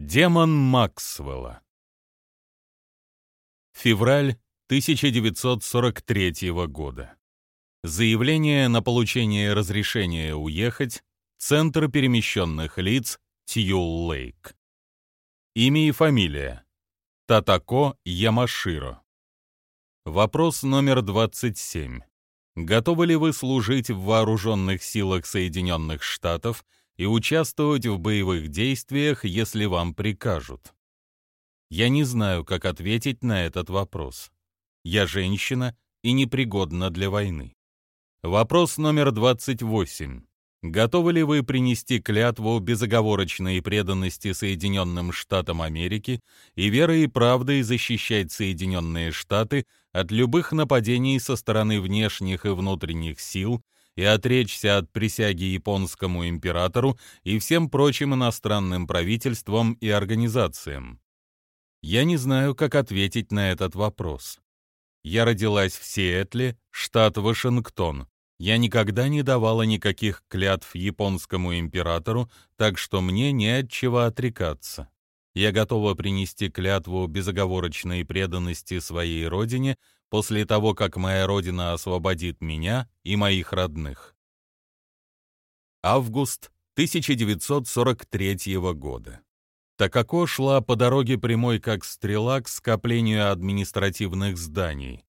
Демон Максвелла. Февраль 1943 года. Заявление на получение разрешения уехать. Центр перемещенных лиц Тьюл-Лейк. Имя и фамилия. Татако Ямаширо. Вопрос номер 27. Готовы ли вы служить в вооруженных силах Соединенных Штатов и участвовать в боевых действиях, если вам прикажут? Я не знаю, как ответить на этот вопрос. Я женщина и непригодна для войны. Вопрос номер 28. Готовы ли вы принести клятву безоговорочной преданности Соединенным Штатам Америки и верой и правдой защищать Соединенные Штаты от любых нападений со стороны внешних и внутренних сил и отречься от присяги японскому императору и всем прочим иностранным правительствам и организациям? Я не знаю, как ответить на этот вопрос. Я родилась в Сиэтле, штат Вашингтон, я никогда не давала никаких клятв японскому императору, так что мне не от чего отрекаться. Я готова принести клятву безоговорочной преданности своей родине после того, как моя родина освободит меня и моих родных. Август 1943 года. Такако шла по дороге прямой как стрела к скоплению административных зданий.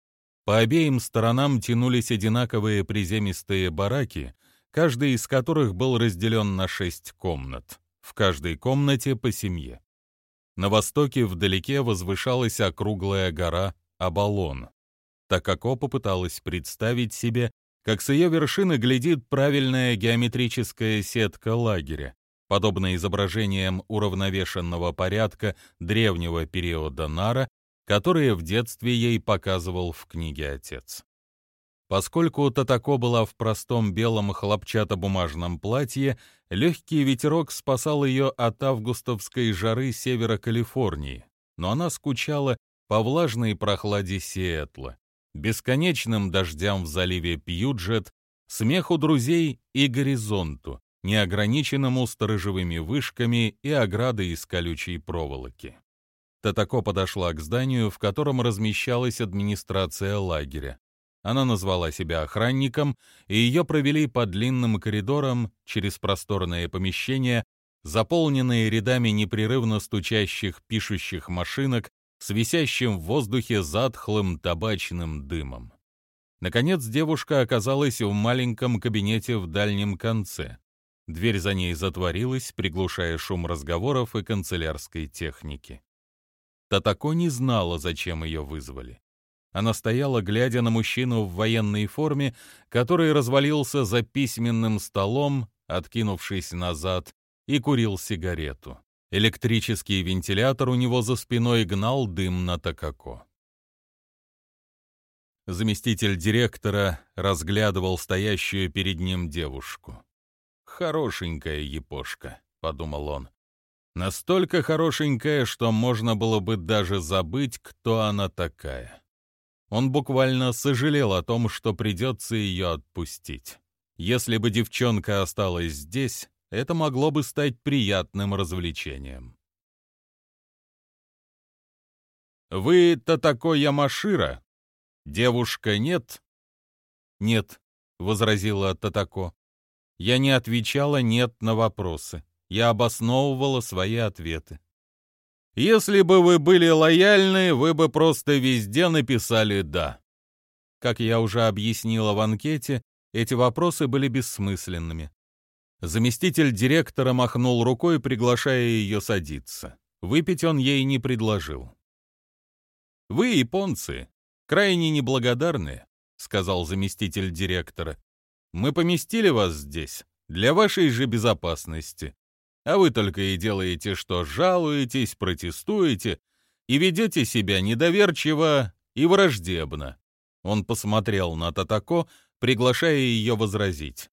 По обеим сторонам тянулись одинаковые приземистые бараки, каждый из которых был разделен на шесть комнат. В каждой комнате по семье. На востоке вдалеке возвышалась округлая гора Абалон. Такако попыталась представить себе, как с ее вершины глядит правильная геометрическая сетка лагеря, подобно изображениям уравновешенного порядка древнего периода Нара которые в детстве ей показывал в книге отец. Поскольку Татако была в простом белом хлопчатобумажном платье, легкий ветерок спасал ее от августовской жары севера Калифорнии, но она скучала по влажной прохладе Сиэтла, бесконечным дождям в заливе Пьюджет, смеху друзей и горизонту, неограниченному сторожевыми вышками и оградой из колючей проволоки. Татако подошла к зданию, в котором размещалась администрация лагеря. Она назвала себя охранником, и ее провели по длинным коридорам через просторное помещение, заполненные рядами непрерывно стучащих пишущих машинок с висящим в воздухе затхлым табачным дымом. Наконец девушка оказалась в маленьком кабинете в дальнем конце. Дверь за ней затворилась, приглушая шум разговоров и канцелярской техники. Татако не знала, зачем ее вызвали. Она стояла, глядя на мужчину в военной форме, который развалился за письменным столом, откинувшись назад, и курил сигарету. Электрический вентилятор у него за спиной гнал дым на Такако. Заместитель директора разглядывал стоящую перед ним девушку. «Хорошенькая епошка», — подумал он. Настолько хорошенькая, что можно было бы даже забыть, кто она такая. Он буквально сожалел о том, что придется ее отпустить. Если бы девчонка осталась здесь, это могло бы стать приятным развлечением. «Вы-то такой Ямашира? Девушка нет?» «Нет», — возразила Татако. «Я не отвечала «нет» на вопросы я обосновывала свои ответы. Если бы вы были лояльны, вы бы просто везде написали «да». Как я уже объяснила в анкете, эти вопросы были бессмысленными. Заместитель директора махнул рукой, приглашая ее садиться. Выпить он ей не предложил. «Вы, японцы, крайне неблагодарны», — сказал заместитель директора. «Мы поместили вас здесь для вашей же безопасности а вы только и делаете, что жалуетесь, протестуете и ведете себя недоверчиво и враждебно. Он посмотрел на Татако, приглашая ее возразить.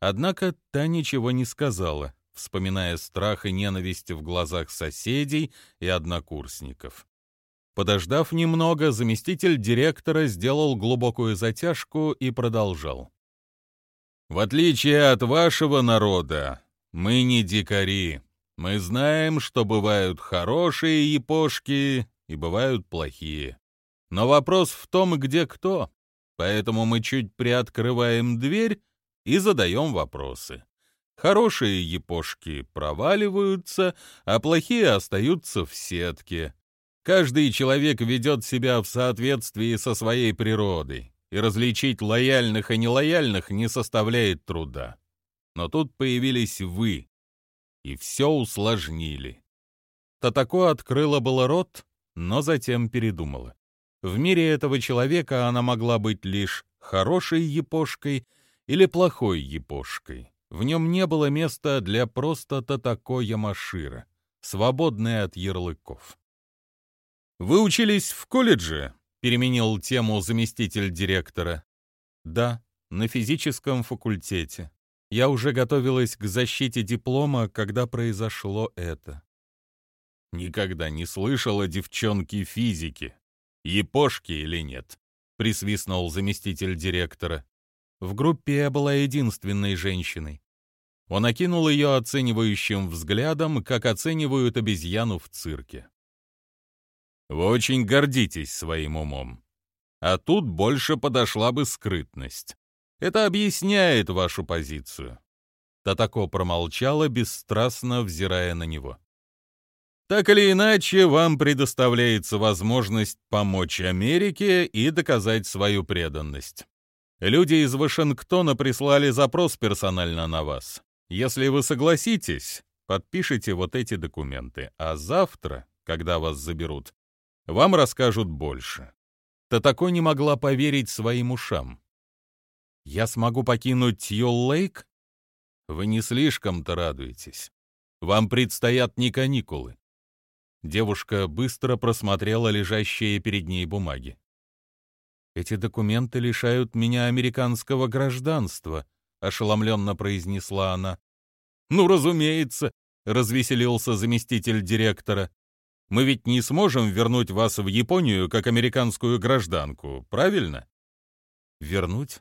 Однако та ничего не сказала, вспоминая страх и ненависть в глазах соседей и однокурсников. Подождав немного, заместитель директора сделал глубокую затяжку и продолжал. «В отличие от вашего народа, мы не дикари. Мы знаем, что бывают хорошие япошки и бывают плохие. Но вопрос в том, где кто. Поэтому мы чуть приоткрываем дверь и задаем вопросы. Хорошие япошки проваливаются, а плохие остаются в сетке. Каждый человек ведет себя в соответствии со своей природой, и различить лояльных и нелояльных не составляет труда. Но тут появились вы, и все усложнили. Татако открыла было рот, но затем передумала. В мире этого человека она могла быть лишь хорошей япошкой или плохой япошкой. В нем не было места для просто Татако Ямашира, свободной от ярлыков. «Вы учились в колледже?» — переменил тему заместитель директора. «Да, на физическом факультете. Я уже готовилась к защите диплома, когда произошло это». «Никогда не слышала девчонки физики», Япошки или нет?» — присвистнул заместитель директора. В группе я была единственной женщиной. Он окинул ее оценивающим взглядом, как оценивают обезьяну в цирке. «Вы очень гордитесь своим умом. А тут больше подошла бы скрытность. Это объясняет вашу позицию». Татако промолчала, бесстрастно взирая на него. Так или иначе, вам предоставляется возможность помочь Америке и доказать свою преданность. Люди из Вашингтона прислали запрос персонально на вас. Если вы согласитесь, подпишите вот эти документы, а завтра, когда вас заберут, вам расскажут больше. Татако не могла поверить своим ушам. «Я смогу покинуть Тьюл-Лейк?» «Вы не слишком-то радуетесь. Вам предстоят не каникулы. Девушка быстро просмотрела лежащие перед ней бумаги. «Эти документы лишают меня американского гражданства», — ошеломленно произнесла она. «Ну, разумеется», — развеселился заместитель директора. «Мы ведь не сможем вернуть вас в Японию как американскую гражданку, правильно?» «Вернуть?»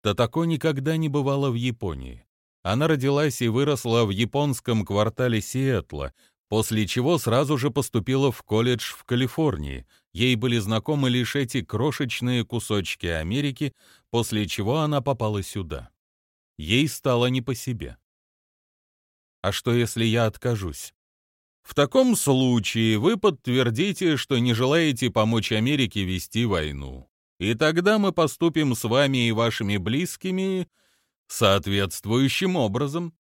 Татако никогда не бывала в Японии. Она родилась и выросла в японском квартале Сиэтла, после чего сразу же поступила в колледж в Калифорнии. Ей были знакомы лишь эти крошечные кусочки Америки, после чего она попала сюда. Ей стало не по себе. А что, если я откажусь? В таком случае вы подтвердите, что не желаете помочь Америке вести войну. И тогда мы поступим с вами и вашими близкими соответствующим образом.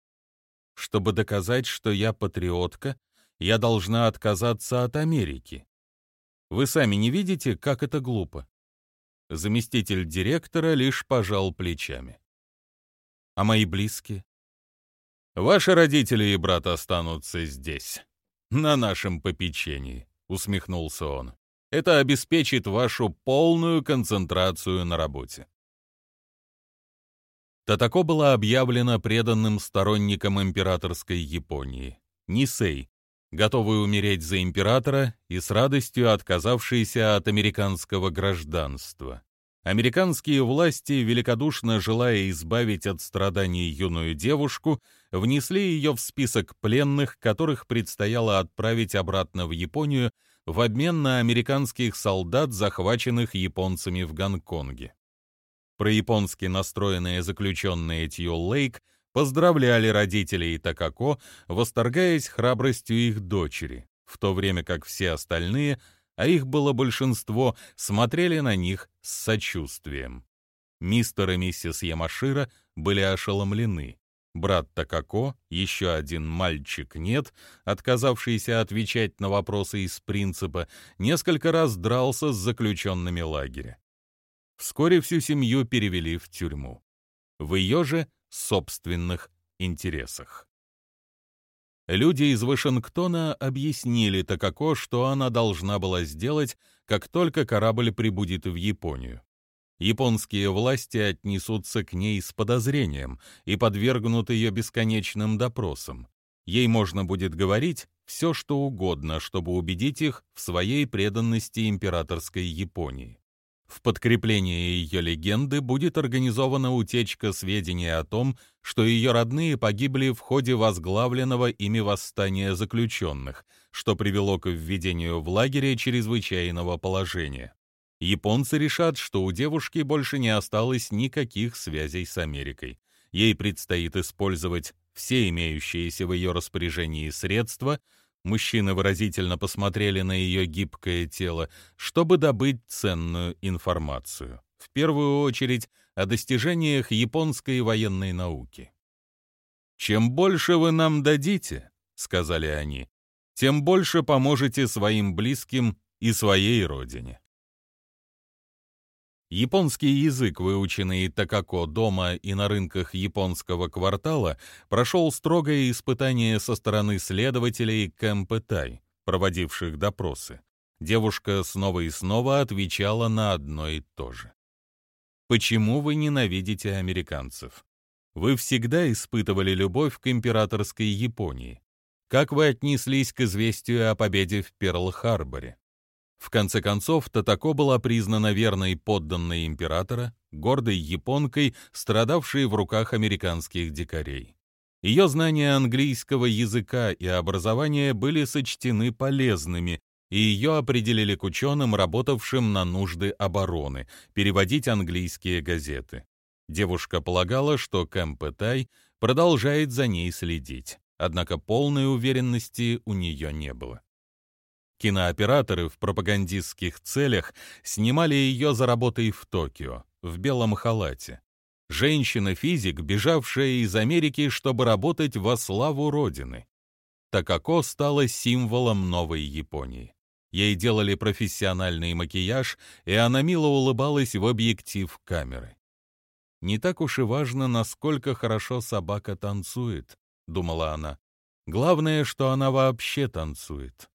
Чтобы доказать, что я патриотка, я должна отказаться от Америки. Вы сами не видите, как это глупо?» Заместитель директора лишь пожал плечами. «А мои близкие?» «Ваши родители и брат останутся здесь, на нашем попечении», — усмехнулся он. «Это обеспечит вашу полную концентрацию на работе». Татако была объявлена преданным сторонником императорской Японии. Нисей, готовый умереть за императора и с радостью отказавшийся от американского гражданства. Американские власти, великодушно желая избавить от страданий юную девушку, внесли ее в список пленных, которых предстояло отправить обратно в Японию в обмен на американских солдат, захваченных японцами в Гонконге. Прояпонски настроенные заключенные Тью Лейк – поздравляли родителей Такако, восторгаясь храбростью их дочери, в то время как все остальные, а их было большинство, смотрели на них с сочувствием. Мистер и миссис Ямашира были ошеломлены. Брат Такако, еще один мальчик нет, отказавшийся отвечать на вопросы из принципа, несколько раз дрался с заключенными лагеря. Вскоре всю семью перевели в тюрьму. В ее же собственных интересах. Люди из Вашингтона объяснили Такако, что она должна была сделать, как только корабль прибудет в Японию. Японские власти отнесутся к ней с подозрением и подвергнут ее бесконечным допросам. Ей можно будет говорить все, что угодно, чтобы убедить их в своей преданности императорской Японии. В подкрепление ее легенды будет организована утечка сведений о том, что ее родные погибли в ходе возглавленного ими восстания заключенных, что привело к введению в лагере чрезвычайного положения. Японцы решат, что у девушки больше не осталось никаких связей с Америкой. Ей предстоит использовать все имеющиеся в ее распоряжении средства, мужчины выразительно посмотрели на ее гибкое тело, чтобы добыть ценную информацию. В первую очередь о достижениях японской военной науки. «Чем больше вы нам дадите, — сказали они, — тем больше поможете своим близким и своей родине. Японский язык, выученный Такако дома и на рынках японского квартала, прошел строгое испытание со стороны следователей Кэмпэтай, проводивших допросы. Девушка снова и снова отвечала на одно и то же. Почему вы ненавидите американцев? Вы всегда испытывали любовь к императорской Японии. Как вы отнеслись к известию о победе в Перл-Харборе? В конце концов, Татако была признана верной подданной императора, гордой японкой, страдавшей в руках американских дикарей. Ее знания английского языка и образования были сочтены полезными, и ее определили к ученым, работавшим на нужды обороны, переводить английские газеты. Девушка полагала, что Кэмпэтай продолжает за ней следить, однако полной уверенности у нее не было. Кинооператоры в пропагандистских целях снимали ее за работой в Токио, в белом халате. Женщина-физик, бежавшая из Америки, чтобы работать во славу Родины. Такако стала символом новой Японии. Ей делали профессиональный макияж, и она мило улыбалась в объектив камеры. «Не так уж и важно, насколько хорошо собака танцует», — думала она. «Главное, что она вообще танцует»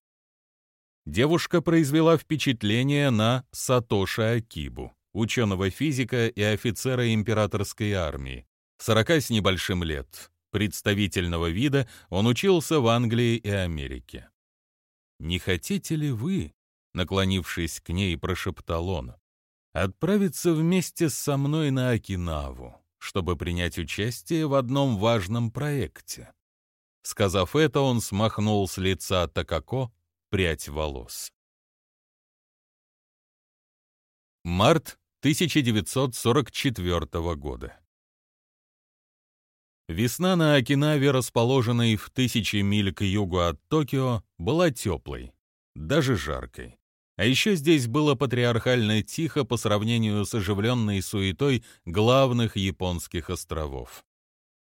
девушка произвела впечатление на Сатоши Акибу, ученого-физика и офицера императорской армии, 40 с небольшим лет. Представительного вида он учился в Англии и Америке. «Не хотите ли вы, — наклонившись к ней, прошептал он, — отправиться вместе со мной на Окинаву, чтобы принять участие в одном важном проекте?» Сказав это, он смахнул с лица Такако прядь волос. Март 1944 года. Весна на Окинаве, расположенной в тысячи миль к югу от Токио, была теплой, даже жаркой. А еще здесь было патриархально тихо по сравнению с оживленной суетой главных японских островов.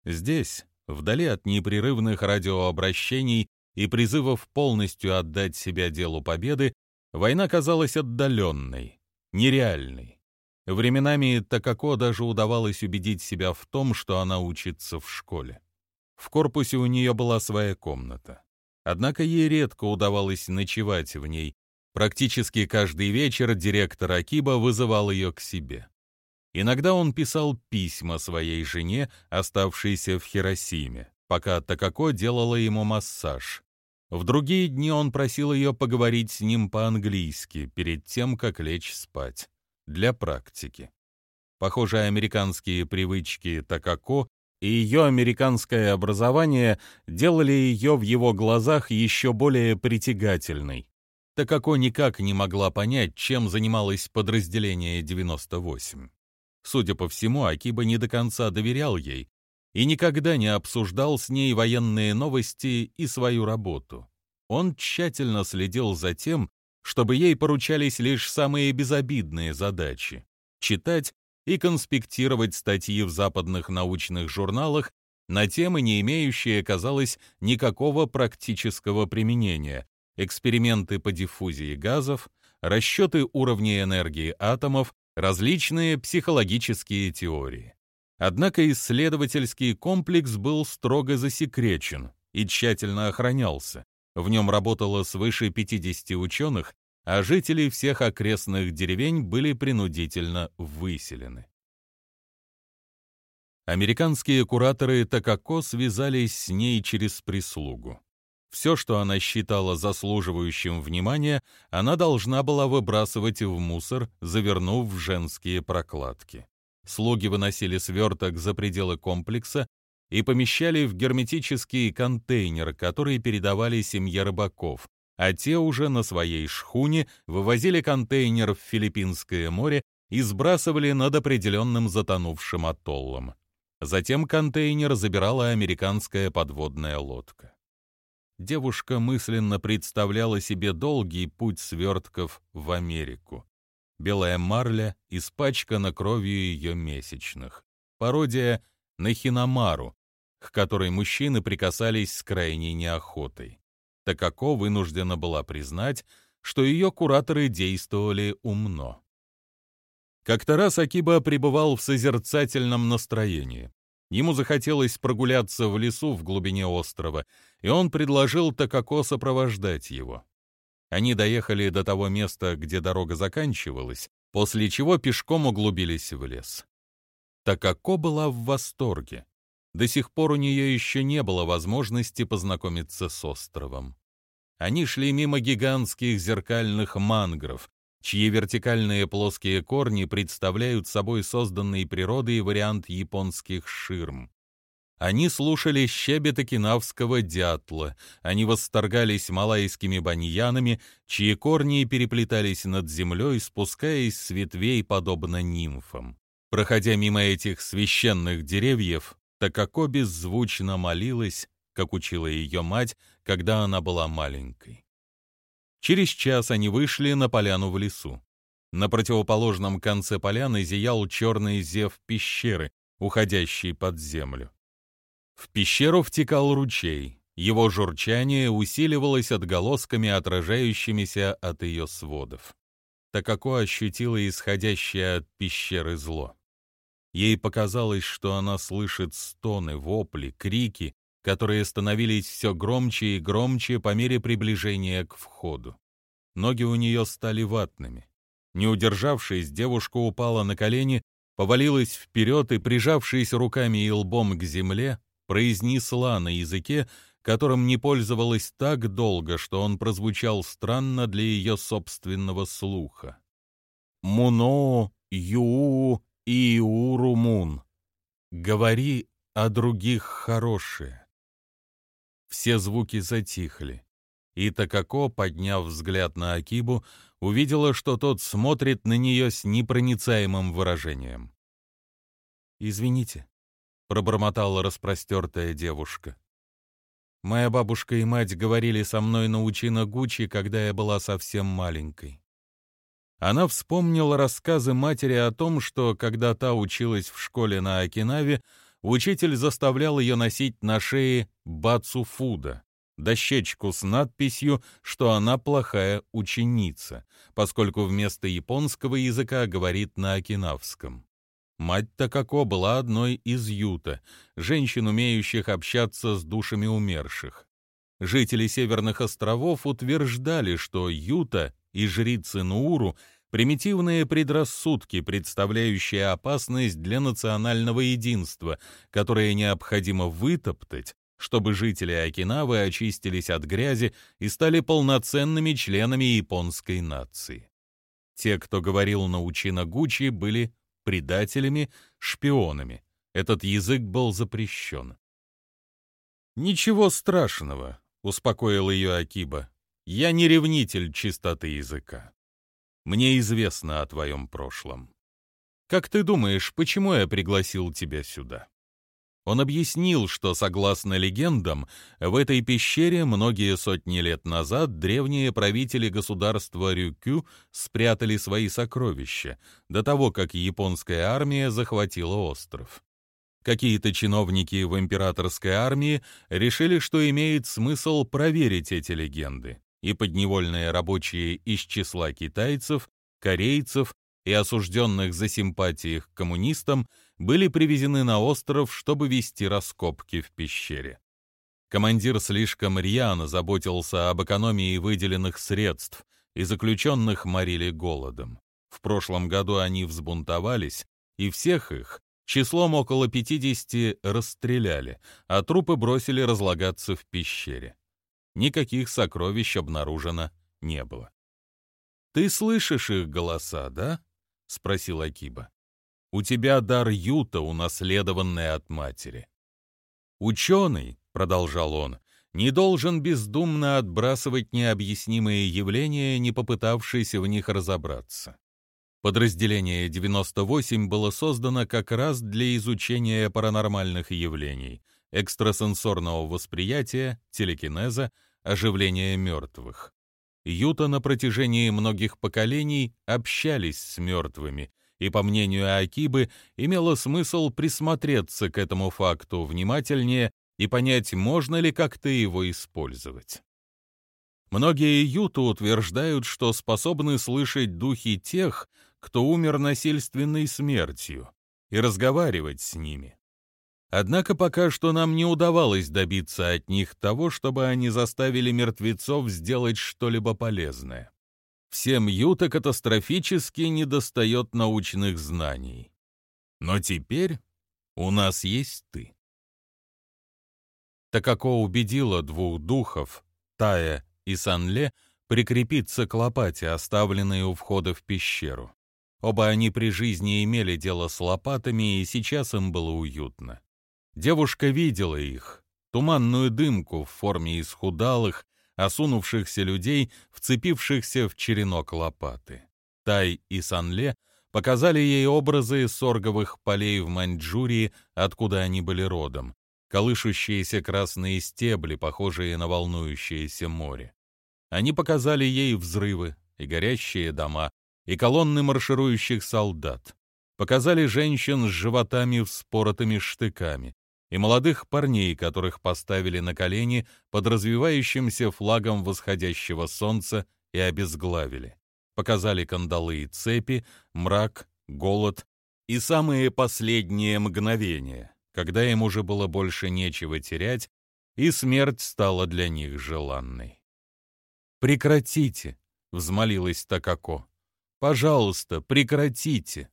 Здесь, вдали от непрерывных радиообращений и призывов полностью отдать себя делу победы, война казалась отдаленной, нереальной. Временами Такако даже удавалось убедить себя в том, что она учится в школе. В корпусе у нее была своя комната. Однако ей редко удавалось ночевать в ней. Практически каждый вечер директор Акиба вызывал ее к себе. Иногда он писал письма своей жене, оставшейся в Хиросиме, пока Такако делала ему массаж. В другие дни он просил ее поговорить с ним по-английски перед тем, как лечь спать, для практики. Похоже, американские привычки Такако и ее американское образование делали ее в его глазах еще более притягательной. Такако никак не могла понять, чем занималось подразделение 98. Судя по всему, Акиба не до конца доверял ей, и никогда не обсуждал с ней военные новости и свою работу. Он тщательно следил за тем, чтобы ей поручались лишь самые безобидные задачи — читать и конспектировать статьи в западных научных журналах на темы, не имеющие, казалось, никакого практического применения, эксперименты по диффузии газов, расчеты уровней энергии атомов, различные психологические теории. Однако исследовательский комплекс был строго засекречен и тщательно охранялся. В нем работало свыше 50 ученых, а жители всех окрестных деревень были принудительно выселены. Американские кураторы Такако связались с ней через прислугу. Все, что она считала заслуживающим внимания, она должна была выбрасывать в мусор, завернув в женские прокладки. Слуги выносили сверток за пределы комплекса и помещали в герметический контейнер, который передавали семье рыбаков, а те уже на своей шхуне вывозили контейнер в Филиппинское море и сбрасывали над определенным затонувшим атоллом. Затем контейнер забирала американская подводная лодка. Девушка мысленно представляла себе долгий путь свертков в Америку. Белая марля испачкана кровью ее месячных. Пародия на Хиномару, к которой мужчины прикасались с крайней неохотой. Такако вынуждена была признать, что ее кураторы действовали умно. Как-то раз Акиба пребывал в созерцательном настроении. Ему захотелось прогуляться в лесу в глубине острова, и он предложил Такако сопровождать его. Они доехали до того места, где дорога заканчивалась, после чего пешком углубились в лес. Такако была в восторге. До сих пор у нее еще не было возможности познакомиться с островом. Они шли мимо гигантских зеркальных мангров, чьи вертикальные плоские корни представляют собой созданный природой вариант японских ширм. Они слушали щебет окинавского дятла, они восторгались малайскими баньянами, чьи корни переплетались над землей, спускаясь с ветвей, подобно нимфам. Проходя мимо этих священных деревьев, Такако беззвучно молилась, как учила ее мать, когда она была маленькой. Через час они вышли на поляну в лесу. На противоположном конце поляны зиял черный зев пещеры, уходящий под землю. В пещеру втекал ручей. Его журчание усиливалось отголосками, отражающимися от ее сводов. Такако ощутила исходящее от пещеры зло. Ей показалось, что она слышит стоны, вопли, крики, которые становились все громче и громче по мере приближения к входу. Ноги у нее стали ватными. Не удержавшись, девушка упала на колени, повалилась вперед и, прижавшись руками и лбом к земле, произнесла на языке, которым не пользовалась так долго, что он прозвучал странно для ее собственного слуха. «Муно, ю, иурумун. Говори о других хорошее». Все звуки затихли. И Такако, подняв взгляд на Акибу, увидела, что тот смотрит на нее с непроницаемым выражением. «Извините», — пробормотала распростертая девушка. «Моя бабушка и мать говорили со мной на Учина Гучи, когда я была совсем маленькой». Она вспомнила рассказы матери о том, что, когда та училась в школе на Окинаве, учитель заставлял ее носить на шее бацуфуда, дощечку с надписью, что она плохая ученица, поскольку вместо японского языка говорит на окинавском. Мать Такако была одной из юта, женщин, умеющих общаться с душами умерших. Жители Северных островов утверждали, что юта и жрицы Нууру примитивные предрассудки, представляющие опасность для национального единства, которое необходимо вытоптать, чтобы жители Окинавы очистились от грязи и стали полноценными членами японской нации. Те, кто говорил на Учина Гучи, были предателями, шпионами. Этот язык был запрещен. «Ничего страшного», — успокоил ее Акиба. «Я не ревнитель чистоты языка». Мне известно о твоем прошлом. Как ты думаешь, почему я пригласил тебя сюда?» Он объяснил, что, согласно легендам, в этой пещере многие сотни лет назад древние правители государства Рюкю спрятали свои сокровища до того, как японская армия захватила остров. Какие-то чиновники в императорской армии решили, что имеет смысл проверить эти легенды и подневольные рабочие из числа китайцев, корейцев и осужденных за симпатии к коммунистам были привезены на остров, чтобы вести раскопки в пещере. Командир слишком рьяно заботился об экономии выделенных средств, и заключенных морили голодом. В прошлом году они взбунтовались, и всех их, числом около 50, расстреляли, а трупы бросили разлагаться в пещере. никаких сокровищ обнаружено не было. «Ты слышишь их голоса, да?» — спросил Акиба. «У тебя дар юта, унаследованный от матери. Ученый, — продолжал он, — не должен бездумно отбрасывать необъяснимые явления, не попытавшись в них разобраться. Подразделение 98 было создано как раз для изучения паранормальных явлений, экстрасенсорного восприятия, телекинеза, оживления мертвых. Юта на протяжении многих поколений общались с мертвыми, и, по мнению Акибы, имело смысл присмотреться к этому факту внимательнее и понять, можно ли как-то его использовать. Многие юты утверждают, что способны слышать духи тех, кто умер насильственной смертью, и разговаривать с ними. Однако пока что нам не удавалось добиться от них того, чтобы они заставили мертвецов сделать что-либо полезное. Всем Юта катастрофически недостает научных знаний. Но теперь у нас есть ты. Такако убедила двух духов, Тая и Санле, прикрепиться к лопате, оставленной у входа в пещеру. Оба они при жизни имели дело с лопатами, и сейчас им было уютно. Девушка видела их, туманную дымку в форме исхудалых, осунувшихся людей, вцепившихся в черенок лопаты. Тай и Санле показали ей образы сорговых полей в Маньчжурии, откуда они были родом, колышущиеся красные стебли, похожие на волнующееся море. Они показали ей взрывы и горящие дома, и колонны марширующих солдат. Показали женщин с животами вспоротыми штыками, и молодых парней, которых поставили на колени под развивающимся флагом восходящего солнца и обезглавили. Показали кандалы и цепи, мрак, голод и самые последние мгновения, когда им уже было больше нечего терять, и смерть стала для них желанной. «Прекратите!» — взмолилась Такако. Пожалуйста, прекратите.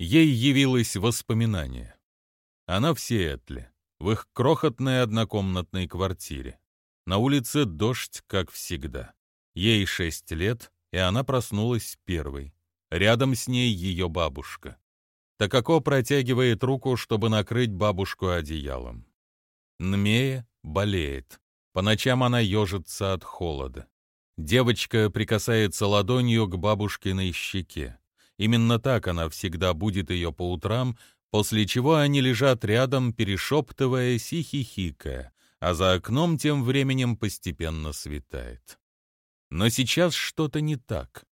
Ей явилось воспоминание. Она в Сиэтле, в их крохотной однокомнатной квартире. На улице дождь, как всегда. Ей шесть лет, и она проснулась первой. Рядом с ней ее бабушка. Такако протягивает руку, чтобы накрыть бабушку одеялом. Нмея болеет. По ночам она ежится от холода. Девочка прикасается ладонью к бабушкиной щеке. Именно так она всегда будет ее по утрам, после чего они лежат рядом, перешептываясь и хихикая, а за окном тем временем постепенно светает. Но сейчас что-то не так.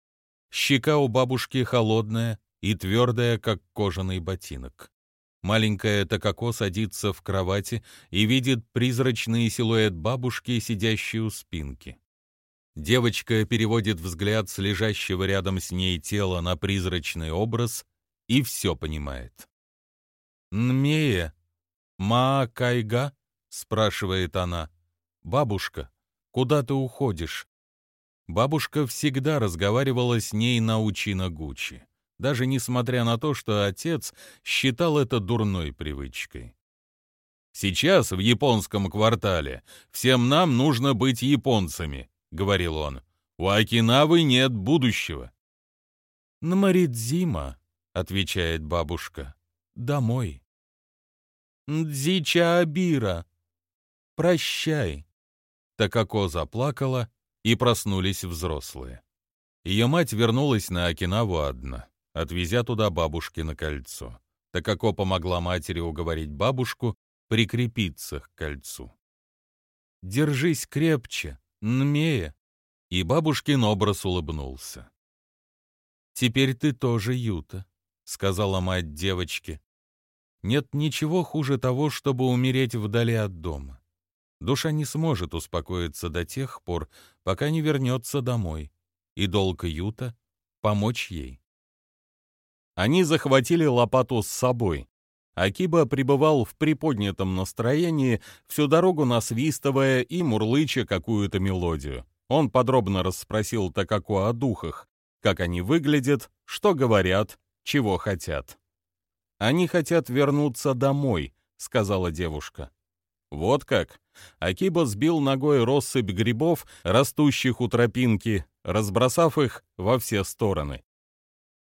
Щека у бабушки холодная и твердая, как кожаный ботинок. Маленькая Такако садится в кровати и видит призрачный силуэт бабушки, сидящей у спинки. Девочка переводит взгляд с лежащего рядом с ней тела на призрачный образ и все понимает. «Нмея, ма кайга?» — спрашивает она. «Бабушка, куда ты уходишь?» Бабушка всегда разговаривала с ней на Учина-Гучи, даже несмотря на то, что отец считал это дурной привычкой. Сейчас в японском квартале всем нам нужно быть японцами, говорил он. «У Окинавы нет будущего». «На Маридзима», — отвечает бабушка, — «домой». «Дзича Абира, прощай». Такако заплакала, и проснулись взрослые. Ее мать вернулась на Окинаву одна, отвезя туда бабушкино кольцо. Такако помогла матери уговорить бабушку прикрепиться к кольцу. «Держись крепче», Нмея!» И бабушкин образ улыбнулся. «Теперь ты тоже Юта», — сказала мать девочки. «Нет ничего хуже того, чтобы умереть вдали от дома. Душа не сможет успокоиться до тех пор, пока не вернется домой, и долг Юта — помочь ей». Они захватили лопату с собой, Акиба пребывал в приподнятом настроении, всю дорогу насвистывая и мурлыча какую-то мелодию. Он подробно расспросил Такаку о духах, как они выглядят, что говорят, чего хотят. «Они хотят вернуться домой», — сказала девушка. «Вот как? Акиба сбил ногой россыпь грибов, растущих у тропинки, разбросав их во все стороны.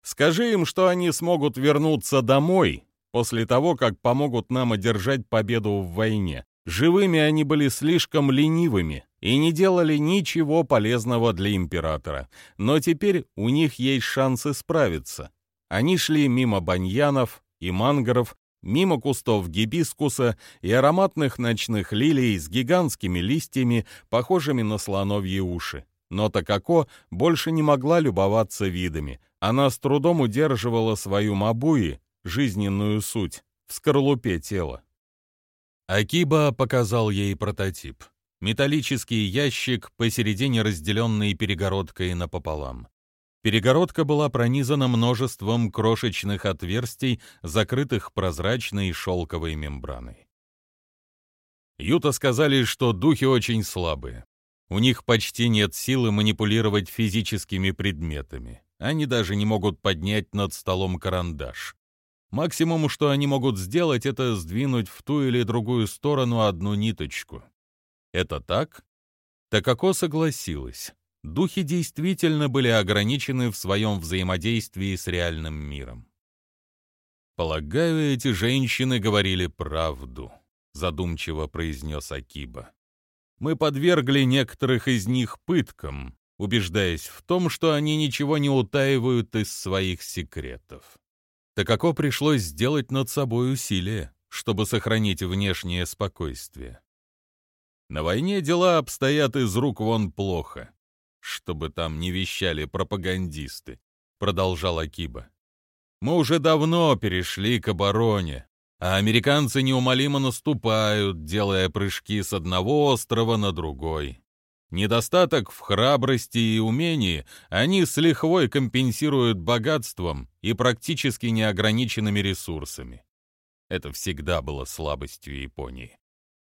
«Скажи им, что они смогут вернуться домой после того, как помогут нам одержать победу в войне. Живыми они были слишком ленивыми и не делали ничего полезного для императора, но теперь у них есть шанс исправиться. Они шли мимо баньянов и мангоров, мимо кустов гибискуса и ароматных ночных лилий с гигантскими листьями, похожими на слоновьи уши. Но Такако больше не могла любоваться видами. Она с трудом удерживала свою мабуи, жизненную суть, в скорлупе тела. Акиба показал ей прототип. Металлический ящик, посередине разделенный перегородкой напополам. Перегородка была пронизана множеством крошечных отверстий, закрытых прозрачной шелковой мембраной. Юта сказали, что духи очень слабые. У них почти нет силы манипулировать физическими предметами. Они даже не могут поднять над столом карандаш. Максимум, что они могут сделать, это сдвинуть в ту или другую сторону одну ниточку. Это так? Такако согласилась. Духи действительно были ограничены в своем взаимодействии с реальным миром. «Полагаю, эти женщины говорили правду», — задумчиво произнес Акиба. «Мы подвергли некоторых из них пыткам, убеждаясь в том, что они ничего не утаивают из своих секретов. Такако пришлось сделать над собой усилие, чтобы сохранить внешнее спокойствие. На войне дела обстоят из рук вон плохо, чтобы там не вещали пропагандисты, продолжал Акиба. Мы уже давно перешли к обороне, а американцы неумолимо наступают, делая прыжки с одного острова на другой. Недостаток в храбрости и умении они с лихвой компенсируют богатством и практически неограниченными ресурсами. Это всегда было слабостью Японии.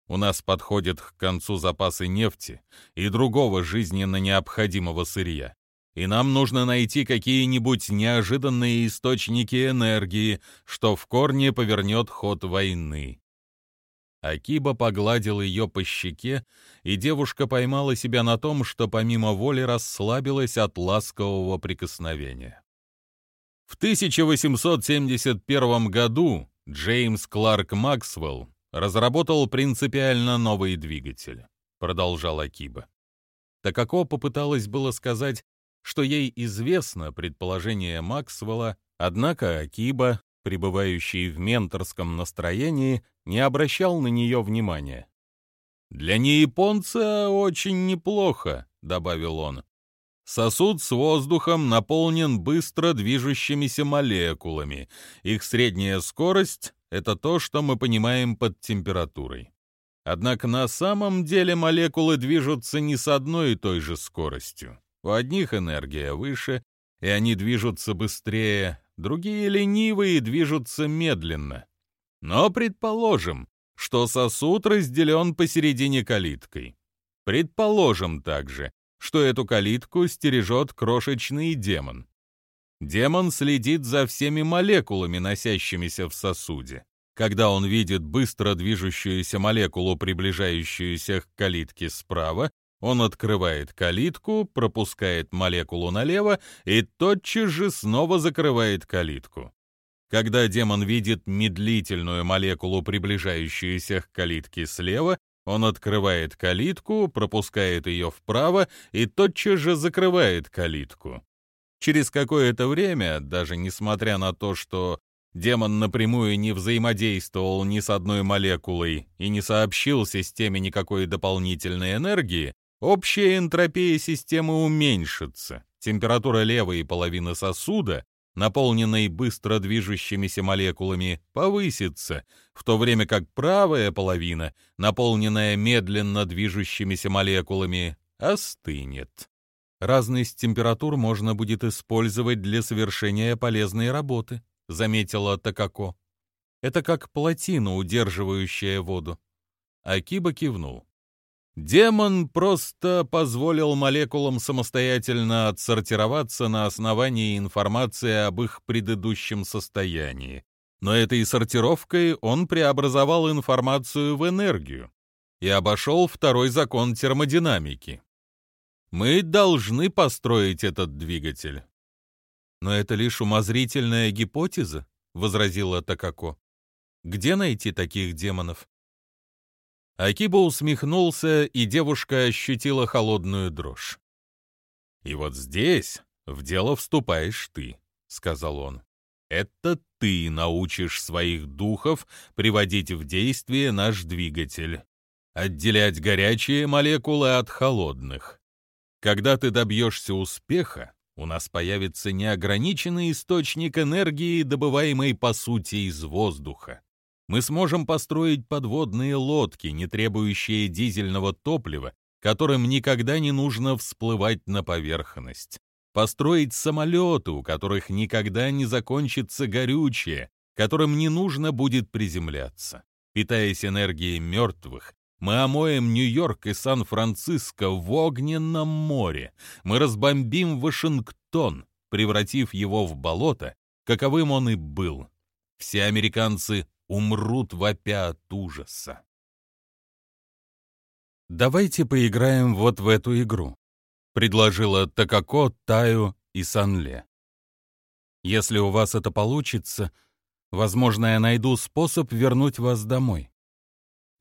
У нас подходят к концу запасы нефти и другого жизненно необходимого сырья. И нам нужно найти какие-нибудь неожиданные источники энергии, что в корне повернет ход войны. Акиба погладил ее по щеке, и девушка поймала себя на том, что помимо воли расслабилась от ласкового прикосновения. В 1871 году Джеймс Кларк Максвелл разработал принципиально новый двигатель, продолжал Акиба. Такако попыталась было сказать, что ей известно предположение Максвелла, однако Акиба пребывающий в менторском настроении, не обращал на нее внимания. «Для неяпонца очень неплохо», — добавил он. Сосуд с воздухом наполнен быстро движущимися молекулами. Их средняя скорость — это то, что мы понимаем под температурой. Однако на самом деле молекулы движутся не с одной и той же скоростью. У одних энергия выше, и они движутся быстрее, другие ленивые движутся медленно. Но предположим, что сосуд разделен посередине калиткой. Предположим также, что эту калитку стережет крошечный демон. Демон следит за всеми молекулами, носящимися в сосуде. Когда он видит быстро движущуюся молекулу, приближающуюся к калитке справа, он открывает калитку, пропускает молекулу налево и тотчас же снова закрывает калитку. Когда демон видит медлительную молекулу, приближающуюся к калитке слева, он открывает калитку, пропускает ее вправо и тотчас же закрывает калитку. Через какое-то время, даже несмотря на то, что демон напрямую не взаимодействовал ни с одной молекулой и не сообщил системе никакой дополнительной энергии, Общая энтропия системы уменьшится, температура левой половины сосуда, наполненной быстро движущимися молекулами, повысится, в то время как правая половина, наполненная медленно движущимися молекулами, остынет. Разность температур можно будет использовать для совершения полезной работы, заметила Такако. Это как плотина, удерживающая воду. Акиба кивнул. Демон просто позволил молекулам самостоятельно отсортироваться на основании информации об их предыдущем состоянии. Но этой сортировкой он преобразовал информацию в энергию. и обошел второй закон термодинамики. Мы должны построить этот двигатель. Но это лишь умозрительная гипотеза, возразила Такако. Где найти таких демонов? Акиба усмехнулся, и девушка ощутила холодную дрожь. «И вот здесь в дело вступаешь ты», — сказал он. «Это ты научишь своих духов приводить в действие наш двигатель, отделять горячие молекулы от холодных. Когда ты добьешься успеха, у нас появится неограниченный источник энергии, добываемый по сути из воздуха мы сможем построить подводные лодки, не требующие дизельного топлива, которым никогда не нужно всплывать на поверхность. Построить самолеты, у которых никогда не закончится горючее, которым не нужно будет приземляться. Питаясь энергией мертвых, мы омоем Нью-Йорк и Сан-Франциско в огненном море. Мы разбомбим Вашингтон, превратив его в болото, каковым он и был. Все американцы умрут вопя от ужаса. «Давайте поиграем вот в эту игру», — предложила Такако, Таю и Санле. «Если у вас это получится, возможно, я найду способ вернуть вас домой».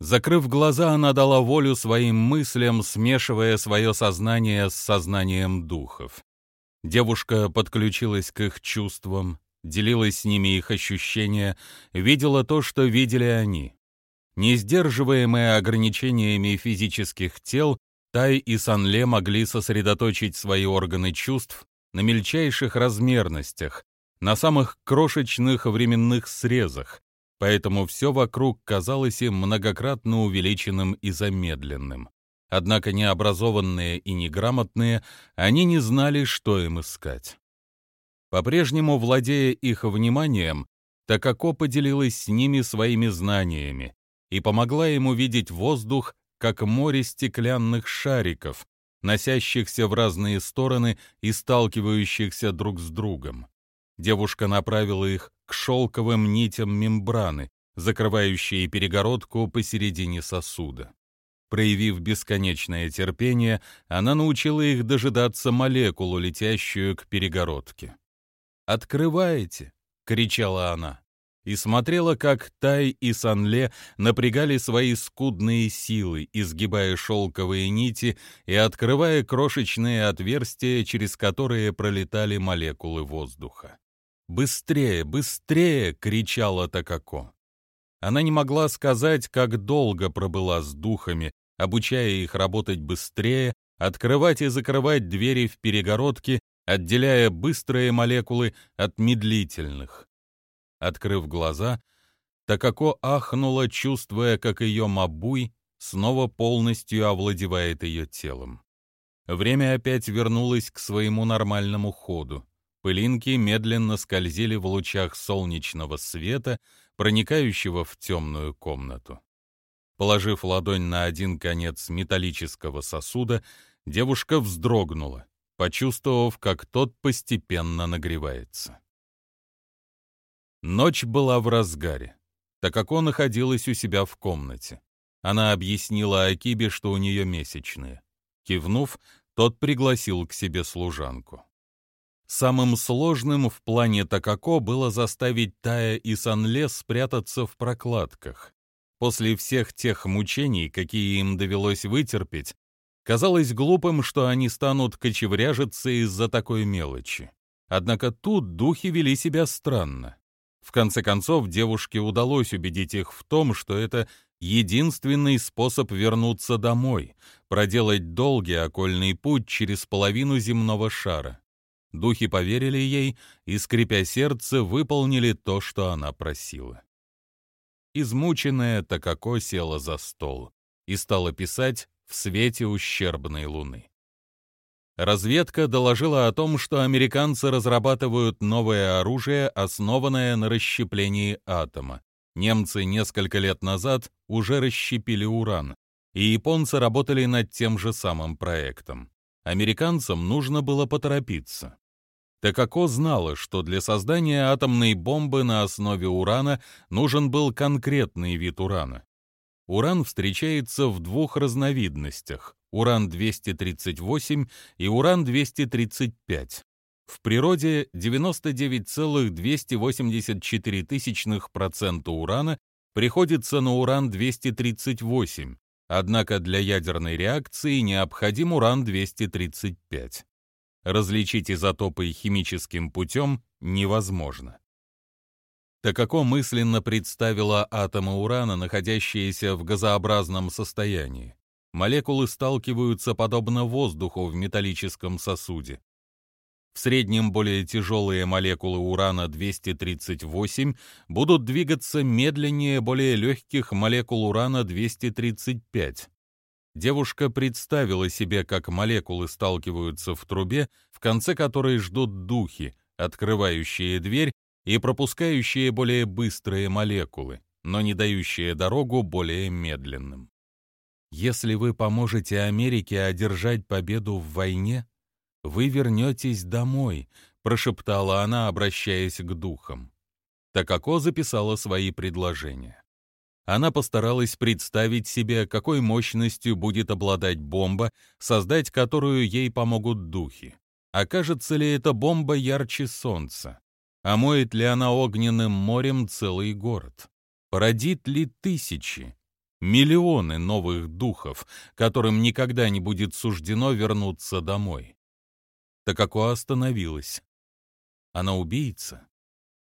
Закрыв глаза, она дала волю своим мыслям, смешивая свое сознание с сознанием духов. Девушка подключилась к их чувствам, делилась с ними их ощущения, видела то, что видели они. Не сдерживаемые ограничениями физических тел, Тай и Санле могли сосредоточить свои органы чувств на мельчайших размерностях, на самых крошечных временных срезах, поэтому все вокруг казалось им многократно увеличенным и замедленным. Однако необразованные и неграмотные, они не знали, что им искать. По-прежнему владея их вниманием, Такако поделилась с ними своими знаниями и помогла им увидеть воздух как море стеклянных шариков, носящихся в разные стороны и сталкивающихся друг с другом. Девушка направила их к шелковым нитям мембраны, закрывающие перегородку посередине сосуда. Проявив бесконечное терпение, она научила их дожидаться молекулу, летящую к перегородке. «Открываете!» — кричала она. И смотрела, как Тай и Санле напрягали свои скудные силы, изгибая шелковые нити и открывая крошечные отверстия, через которые пролетали молекулы воздуха. «Быстрее, быстрее!» — кричала Такако. Она не могла сказать, как долго пробыла с духами, обучая их работать быстрее, открывать и закрывать двери в перегородке отделяя быстрые молекулы от медлительных. Открыв глаза, Такако ахнула, чувствуя, как ее мабуй снова полностью овладевает ее телом. Время опять вернулось к своему нормальному ходу. Пылинки медленно скользили в лучах солнечного света, проникающего в темную комнату. Положив ладонь на один конец металлического сосуда, девушка вздрогнула почувствовав, как тот постепенно нагревается. Ночь была в разгаре, так как он находилась у себя в комнате. Она объяснила Акибе, что у нее месячные. Кивнув, тот пригласил к себе служанку. Самым сложным в плане Такако было заставить Тая и Санле спрятаться в прокладках. После всех тех мучений, какие им довелось вытерпеть, Казалось глупым, что они станут кочевряжиться из-за такой мелочи. Однако тут духи вели себя странно. В конце концов, девушке удалось убедить их в том, что это единственный способ вернуться домой, проделать долгий окольный путь через половину земного шара. Духи поверили ей и, скрипя сердце, выполнили то, что она просила. Измученная Такако села за стол и стала писать в свете ущербной луны. Разведка доложила о том, что американцы разрабатывают новое оружие, основанное на расщеплении атома. Немцы несколько лет назад уже расщепили уран, и японцы работали над тем же самым проектом. Американцам нужно было поторопиться. Такако знала, что для создания атомной бомбы на основе урана нужен был конкретный вид урана. уран встречается в двух разновидностях – уран-238 и уран-235. В природе 99,284% урана приходится на уран-238, однако для ядерной реакции необходим уран-235. Различить изотопы химическим путем невозможно. Такако мысленно представила атомы урана, находящиеся в газообразном состоянии. Молекулы сталкиваются подобно воздуху в металлическом сосуде. В среднем более тяжелые молекулы урана-238 будут двигаться медленнее более легких молекул урана-235. Девушка представила себе, как молекулы сталкиваются в трубе, в конце которой ждут духи, открывающие дверь и пропускающие более быстрые молекулы, но не дающие дорогу более медленным. Если вы поможете Америке одержать победу в войне, вы вернетесь домой, прошептала она, обращаясь к духам. Такако записала свои предложения. Она постаралась представить себе, какой мощностью будет обладать бомба, создать которую ей помогут духи. Окажется ли эта бомба ярче солнца? Омоет ли она огненным морем целый город? Породит ли тысячи, миллионы новых духов, которым никогда не будет суждено вернуться домой? Такако остановилась. Она убийца.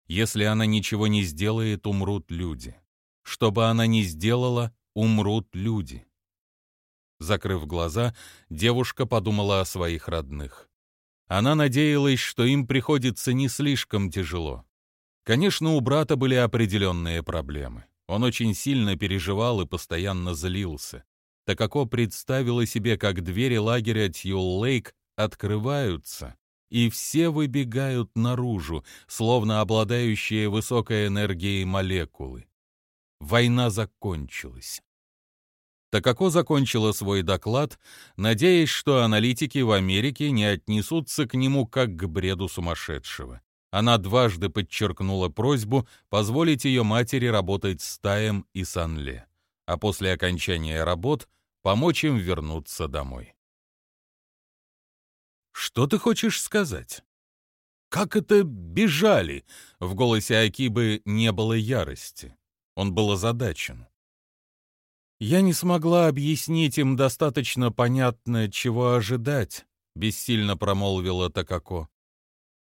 Если она ничего не сделает, умрут люди. Что бы она ни сделала, умрут люди. Закрыв глаза, девушка подумала о своих родных. Она надеялась, что им приходится не слишком тяжело. Конечно, у брата были определенные проблемы. Он очень сильно переживал и постоянно злился. Такако представила себе, как двери лагеря Тьюл-Лейк открываются, и все выбегают наружу, словно обладающие высокой энергией молекулы. Война закончилась. Такако закончила свой доклад, надеясь, что аналитики в Америке не отнесутся к нему как к бреду сумасшедшего. Она дважды подчеркнула просьбу позволить ее матери работать с Таем и Санле, а после окончания работ помочь им вернуться домой. «Что ты хочешь сказать?» «Как это бежали?» В голосе Акибы не было ярости. Он был озадачен. Я не смогла объяснить им достаточно понятно, чего ожидать, бессильно промолвила Такако.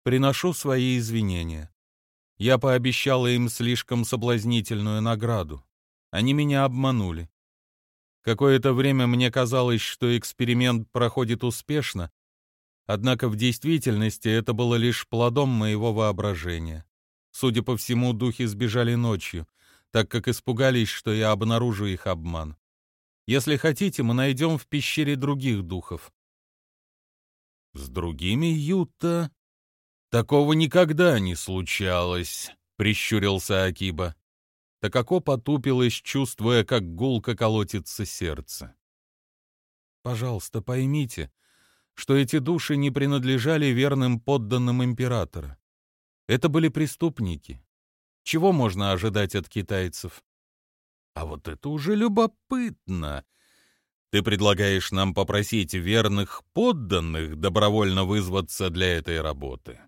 Приношу свои извинения. Я пообещала им слишком соблазнительную награду. Они меня обманули. Какое-то время мне казалось, что эксперимент проходит успешно, Однако в действительности это было лишь плодом моего воображения. Судя по всему, духи сбежали ночью, так как испугались, что я обнаружу их обман. Если хотите, мы найдем в пещере других духов. С другими Юта такого никогда не случалось, прищурился Акиба. Такако потупилась, чувствуя, как гулко колотится сердце. Пожалуйста, поймите, что эти души не принадлежали верным подданным императора. Это были преступники. Чего можно ожидать от китайцев? А вот это уже любопытно. Ты предлагаешь нам попросить верных подданных добровольно вызваться для этой работы.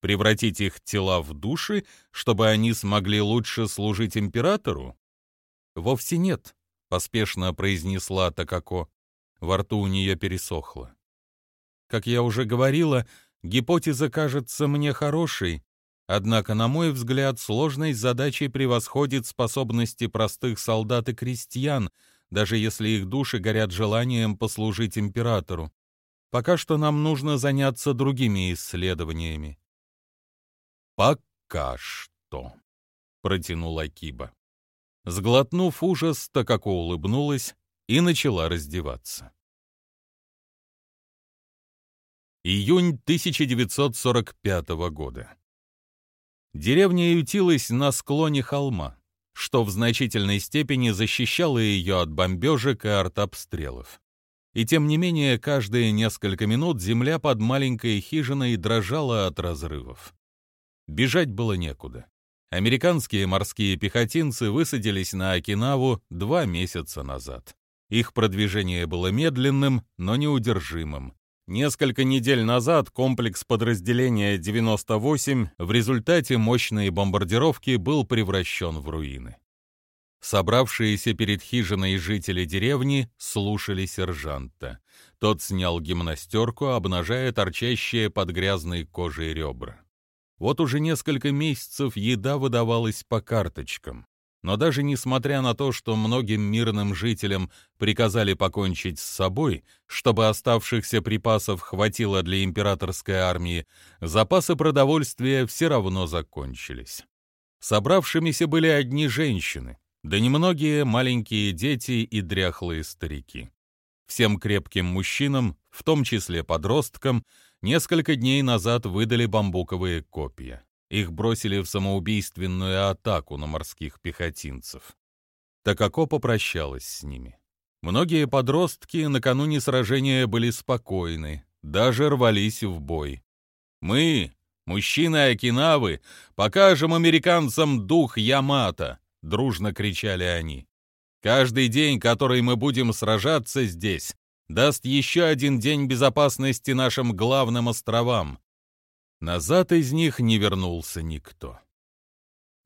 Превратить их тела в души, чтобы они смогли лучше служить императору? Вовсе нет, поспешно произнесла Такако. Во рту у нее пересохло. Как я уже говорила, гипотеза кажется мне хорошей, однако, на мой взгляд, сложность задачи превосходит способности простых солдат и крестьян, даже если их души горят желанием послужить императору. Пока что нам нужно заняться другими исследованиями. «Пока что», — протянула Киба. Сглотнув ужас, Такако улыбнулась и начала раздеваться. Июнь 1945 года. Деревня ютилась на склоне холма, что в значительной степени защищало ее от бомбежек и артобстрелов. И тем не менее, каждые несколько минут земля под маленькой хижиной дрожала от разрывов. Бежать было некуда. Американские морские пехотинцы высадились на Окинаву два месяца назад. Их продвижение было медленным, но неудержимым. Несколько недель назад комплекс подразделения 98 в результате мощной бомбардировки был превращен в руины. Собравшиеся перед хижиной жители деревни слушали сержанта. Тот снял гимнастерку, обнажая торчащие под грязной кожей ребра. Вот уже несколько месяцев еда выдавалась по карточкам. Но даже несмотря на то, что многим мирным жителям приказали покончить с собой, чтобы оставшихся припасов хватило для императорской армии, запасы продовольствия все равно закончились. Собравшимися были одни женщины, да немногие маленькие дети и дряхлые старики. Всем крепким мужчинам, в том числе подросткам, несколько дней назад выдали бамбуковые копья. Их бросили в самоубийственную атаку на морских пехотинцев. Такако попрощалась с ними. Многие подростки накануне сражения были спокойны, даже рвались в бой. «Мы, мужчины Окинавы, покажем американцам дух Ямато!» — дружно кричали они. «Каждый день, который мы будем сражаться здесь, даст еще один день безопасности нашим главным островам. Назад из них не вернулся никто.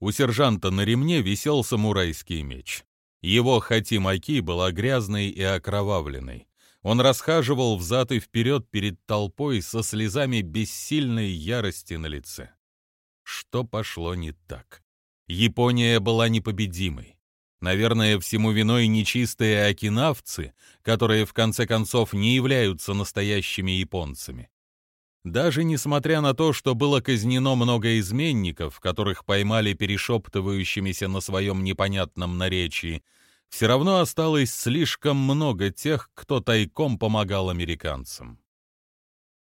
У сержанта на ремне висел самурайский меч. Его хатимаки была грязной и окровавленной. Он расхаживал взад и вперед перед толпой со слезами бессильной ярости на лице. Что пошло не так? Япония была непобедимой. Наверное, всему виной нечистые окинавцы, которые в конце концов не являются настоящими японцами. Даже несмотря на то, что было казнено много изменников, которых поймали перешептывающимися на своем непонятном наречии, все равно осталось слишком много тех, кто тайком помогал американцам.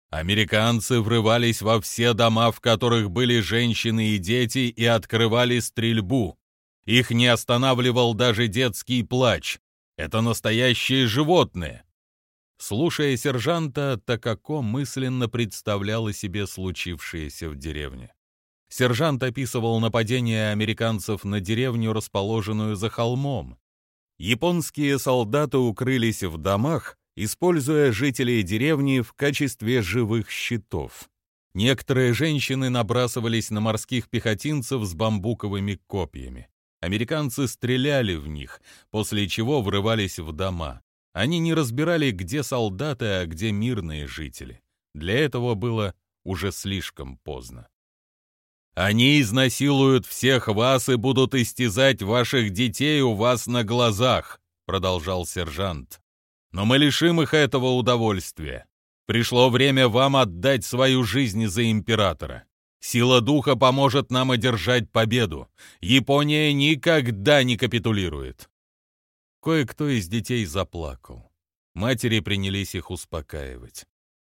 Американцы врывались во все дома, в которых были женщины и дети, и открывали стрельбу. Их не останавливал даже детский плач. Это настоящие животные. Слушая сержанта, Такако мысленно представляла себе случившееся в деревне. Сержант описывал нападение американцев на деревню, расположенную за холмом. Японские солдаты укрылись в домах, используя жителей деревни в качестве живых щитов. Некоторые женщины набрасывались на морских пехотинцев с бамбуковыми копьями. Американцы стреляли в них, после чего врывались в дома. Они не разбирали, где солдаты, а где мирные жители. Для этого было уже слишком поздно. «Они изнасилуют всех вас и будут истязать ваших детей у вас на глазах», — продолжал сержант. «Но мы лишим их этого удовольствия. Пришло время вам отдать свою жизнь за императора. Сила духа поможет нам одержать победу. Япония никогда не капитулирует. Кое-кто из детей заплакал. Матери принялись их успокаивать.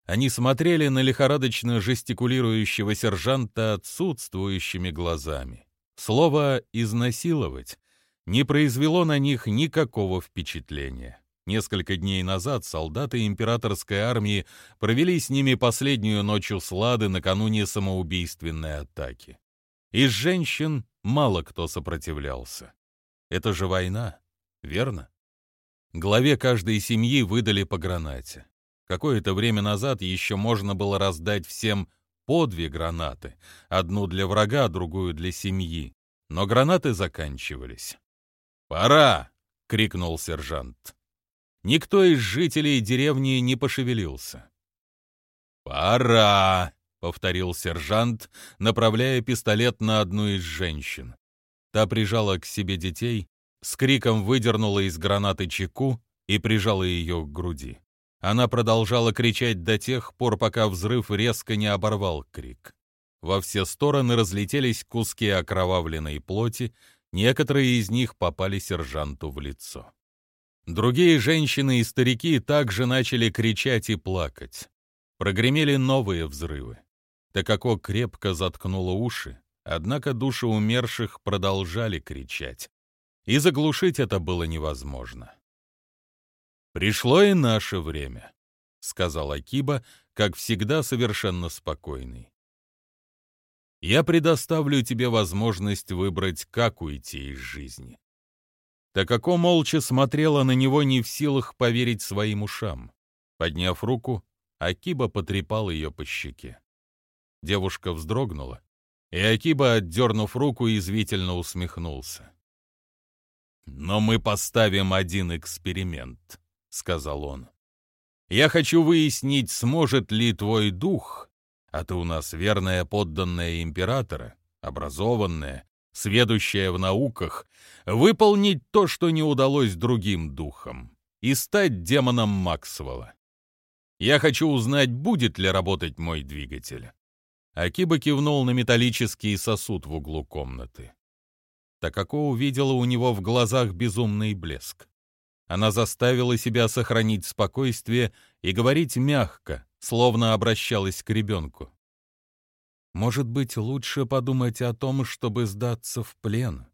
Они смотрели на лихорадочно жестикулирующего сержанта отсутствующими глазами. Слово «изнасиловать» не произвело на них никакого впечатления. Несколько дней назад солдаты императорской армии провели с ними последнюю ночь услады накануне самоубийственной атаки. Из женщин мало кто сопротивлялся. Это же война верно? Главе каждой семьи выдали по гранате. Какое-то время назад еще можно было раздать всем по две гранаты, одну для врага, другую для семьи. Но гранаты заканчивались. «Пора!» — крикнул сержант. Никто из жителей деревни не пошевелился. «Пора!» — повторил сержант, направляя пистолет на одну из женщин. Та прижала к себе детей, с криком выдернула из гранаты чеку и прижала ее к груди. Она продолжала кричать до тех пор, пока взрыв резко не оборвал крик. Во все стороны разлетелись куски окровавленной плоти, некоторые из них попали сержанту в лицо. Другие женщины и старики также начали кричать и плакать. Прогремели новые взрывы. Такако крепко заткнуло уши, однако души умерших продолжали кричать и заглушить это было невозможно. «Пришло и наше время», — сказал Акиба, как всегда совершенно спокойный. Я предоставлю тебе возможность выбрать, как уйти из жизни». Такако молча смотрела на него не в силах поверить своим ушам. Подняв руку, Акиба потрепал ее по щеке. Девушка вздрогнула, и Акиба, отдернув руку, извительно усмехнулся. «Но мы поставим один эксперимент», — сказал он. «Я хочу выяснить, сможет ли твой дух, а ты у нас верная подданная императора, образованная, сведущая в науках, выполнить то, что не удалось другим духам, и стать демоном Максвелла. Я хочу узнать, будет ли работать мой двигатель. Акиба кивнул на металлический сосуд в углу комнаты. Такако увидела у него в глазах безумный блеск. Она заставила себя сохранить спокойствие и говорить мягко, словно обращалась к ребенку. «Может быть, лучше подумать о том, чтобы сдаться в плен?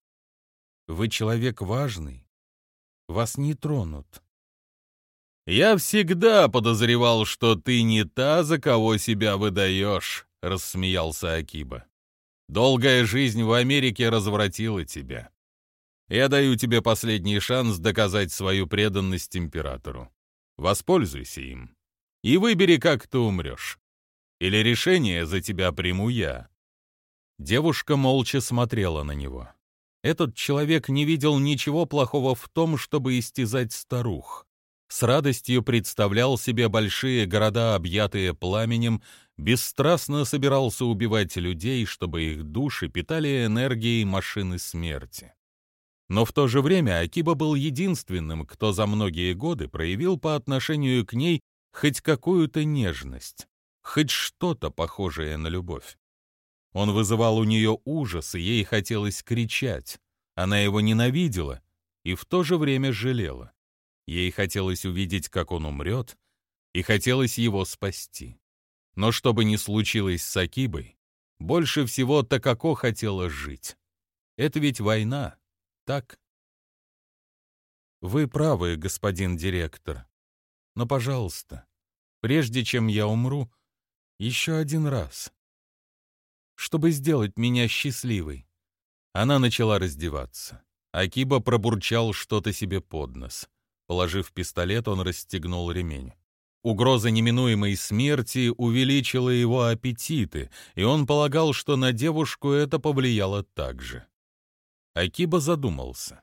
Вы человек важный, вас не тронут». «Я всегда подозревал, что ты не та, за кого себя выдаешь», — рассмеялся Акиба. «Долгая жизнь в Америке развратила тебя. Я даю тебе последний шанс доказать свою преданность императору. Воспользуйся им и выбери, как ты умрешь. Или решение за тебя приму я». Девушка молча смотрела на него. Этот человек не видел ничего плохого в том, чтобы истязать старух с радостью представлял себе большие города, объятые пламенем, бесстрастно собирался убивать людей, чтобы их души питали энергией машины смерти. Но в то же время Акиба был единственным, кто за многие годы проявил по отношению к ней хоть какую-то нежность, хоть что-то похожее на любовь. Он вызывал у нее ужас, и ей хотелось кричать. Она его ненавидела и в то же время жалела. Ей хотелось увидеть, как он умрет, и хотелось его спасти. Но что бы ни случилось с Акибой, больше всего Такако хотела жить. Это ведь война, так? Вы правы, господин директор. Но, пожалуйста, прежде чем я умру, еще один раз. Чтобы сделать меня счастливой. Она начала раздеваться. Акиба пробурчал что-то себе под нос. Положив пистолет, он расстегнул ремень. Угроза неминуемой смерти увеличила его аппетиты, и он полагал, что на девушку это повлияло также. Акиба задумался.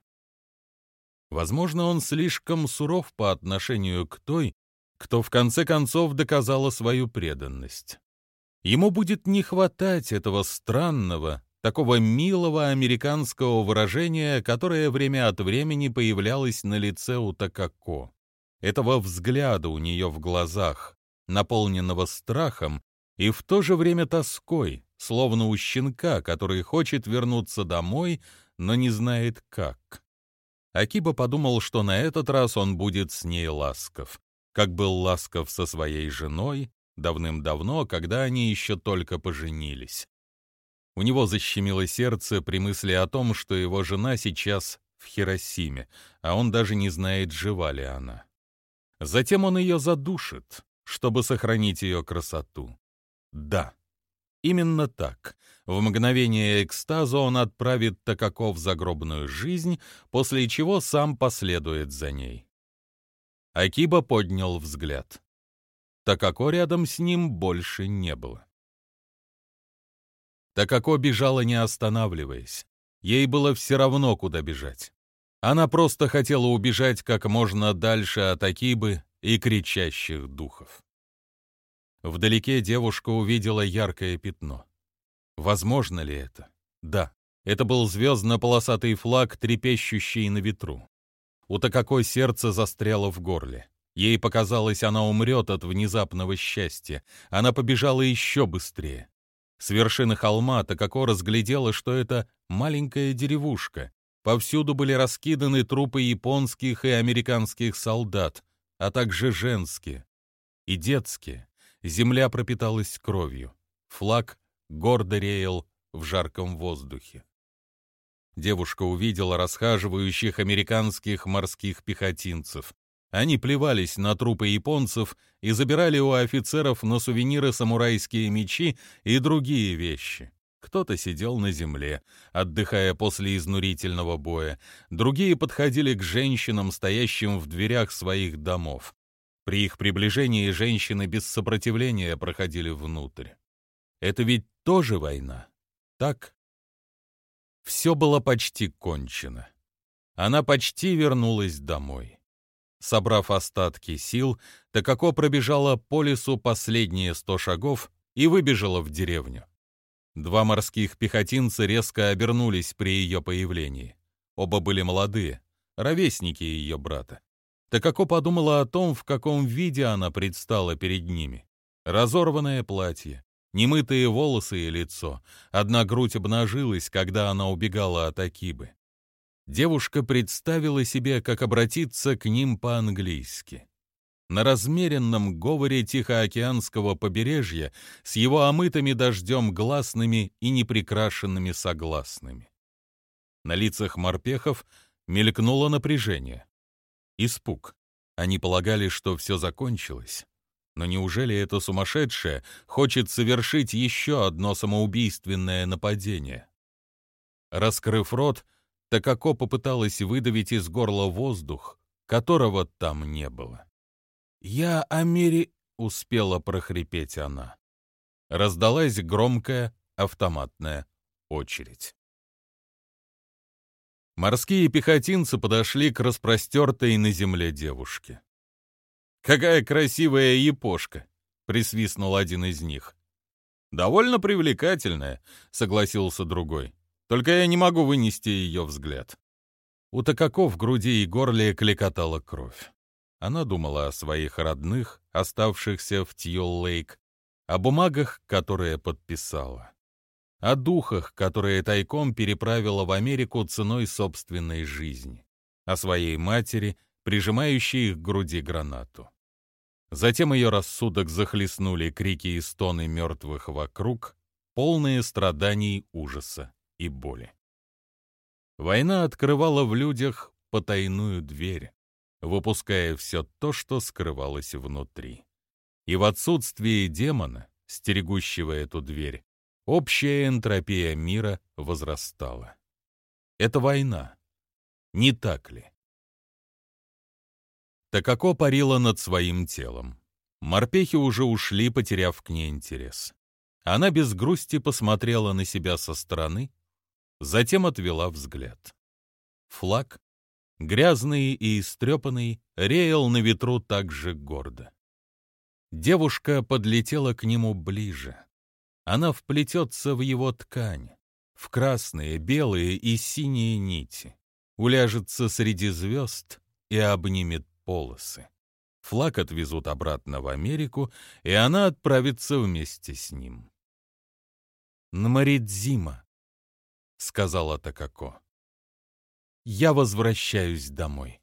Возможно, он слишком суров по отношению к той, кто в конце концов доказала свою преданность. Ему будет не хватать этого странного, такого милого американского выражения, которое время от времени появлялось на лице у Такако. Этого взгляда у нее в глазах, наполненного страхом и в то же время тоской, словно у щенка, который хочет вернуться домой, но не знает как. Акиба подумал, что на этот раз он будет с ней ласков, как был ласков со своей женой давным-давно, когда они еще только поженились. У него защемило сердце при мысли о том, что его жена сейчас в Хиросиме, а он даже не знает, жива ли она. Затем он ее задушит, чтобы сохранить ее красоту. Да, именно так. В мгновение экстаза он отправит Такако в загробную жизнь, после чего сам последует за ней. Акиба поднял взгляд. Такако рядом с ним больше не было. Такако бежала не останавливаясь. Ей было все равно, куда бежать. Она просто хотела убежать как можно дальше от Акибы и кричащих духов. Вдалеке девушка увидела яркое пятно. Возможно ли это? Да, это был звездно-полосатый флаг, трепещущий на ветру. У Такако сердце застряло в горле. Ей показалось, она умрет от внезапного счастья. Она побежала еще быстрее. С вершины холма Такако разглядела, что это маленькая деревушка. Повсюду были раскиданы трупы японских и американских солдат, а также женские и детские. Земля пропиталась кровью. Флаг гордо реял в жарком воздухе. Девушка увидела расхаживающих американских морских пехотинцев. Они плевались на трупы японцев и забирали у офицеров на сувениры самурайские мечи и другие вещи. Кто-то сидел на земле, отдыхая после изнурительного боя, другие подходили к женщинам, стоящим в дверях своих домов. При их приближении женщины без сопротивления проходили внутрь. Это ведь тоже война, так? Все было почти кончено. Она почти вернулась домой. Собрав остатки сил, Такако пробежала по лесу последние сто шагов и выбежала в деревню. Два морских пехотинца резко обернулись при ее появлении. Оба были молодые, ровесники ее брата. Такако подумала о том, в каком виде она предстала перед ними. Разорванное платье, немытые волосы и лицо. Одна грудь обнажилась, когда она убегала от Акибы. Девушка представила себе, как обратиться к ним по-английски на размеренном говоре Тихоокеанского побережья с его омытыми дождем гласными и неприкрашенными согласными. На лицах морпехов мелькнуло напряжение. Испуг. Они полагали, что все закончилось. Но неужели это сумасшедшее хочет совершить еще одно самоубийственное нападение? Раскрыв рот, Такако попыталась выдавить из горла воздух, которого там не было. «Я Амери...» — успела прохрипеть она. Раздалась громкая автоматная очередь. Морские пехотинцы подошли к распростертой на земле девушке. «Какая красивая япошка!» — присвистнул один из них. «Довольно привлекательная», — согласился другой. «Только я не могу вынести ее взгляд». У Такако в груди и горле клекотала кровь. Она думала о своих родных, оставшихся в Тьюл-Лейк, о бумагах, которые подписала, о духах, которые тайком переправила в Америку ценой собственной жизни, о своей матери, прижимающей к груди гранату. Затем ее рассудок захлестнули крики и стоны мертвых вокруг, полные страданий, ужаса и боли. Война открывала в людях потайную дверь, выпуская все то, что скрывалось внутри. И в отсутствии демона, стерегущего эту дверь, общая энтропия мира возрастала. Это война. Не так ли? Такако парила над своим телом. Морпехи уже ушли, потеряв к ней интерес. Она без грусти посмотрела на себя со стороны, затем отвела взгляд. Флаг грязный и истрепанный, реял на ветру так же гордо. Девушка подлетела к нему ближе. Она вплетется в его ткань, в красные, белые и синие нити, уляжется среди звезд и обнимет полосы. Флаг отвезут обратно в Америку, и она отправится вместе с ним. «Нмаридзима», — сказала Такако я возвращаюсь домой.